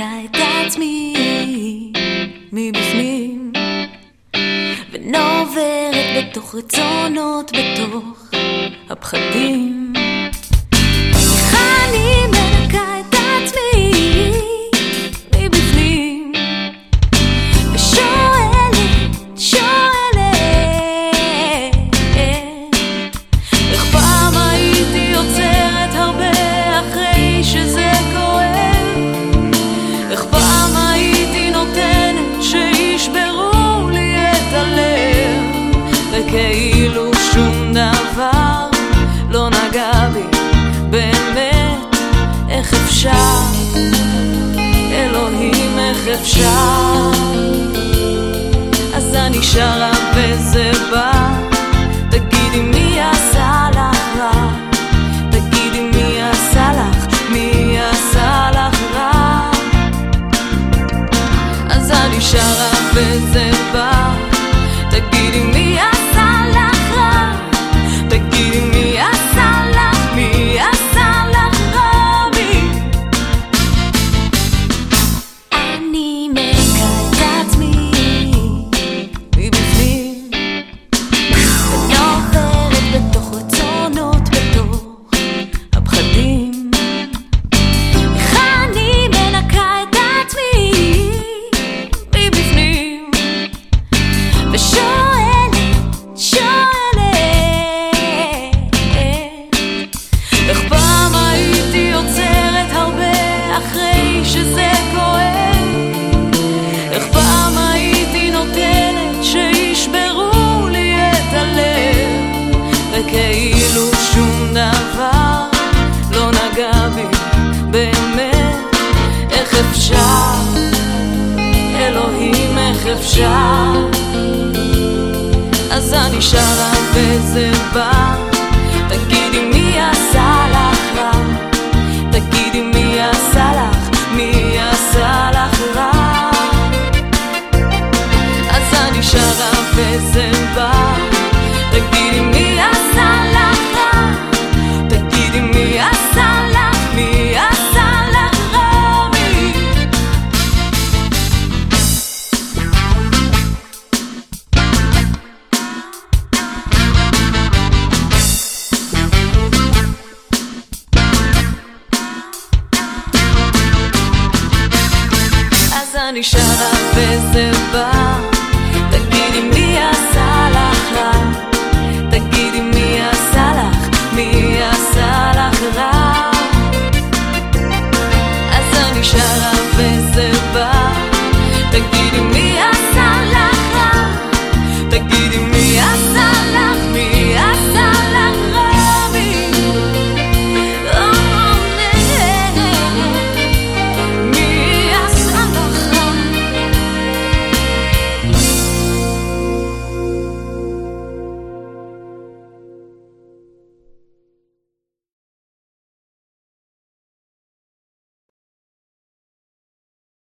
את עצמי מבפנים ונוברת בתוך רצונות, בתוך הפחדים וכאילו שום דבר לא נגע בי. באמת איך אפשר? אלוהים איך אפשר? אז אני שרה וזה בא. תגידי מי עשה לך רע? תגידי מי עשה לך? מי עשה לך רע? אז אני שרה וזה אפשר. אז אני שרה וזה בא. תגידי מי עשה לך רע? תגידי מי עשה לך? מי עשה לך רע? אז אני שרה וזה בא. תגידי מי עשה אז אני שרה וזה בא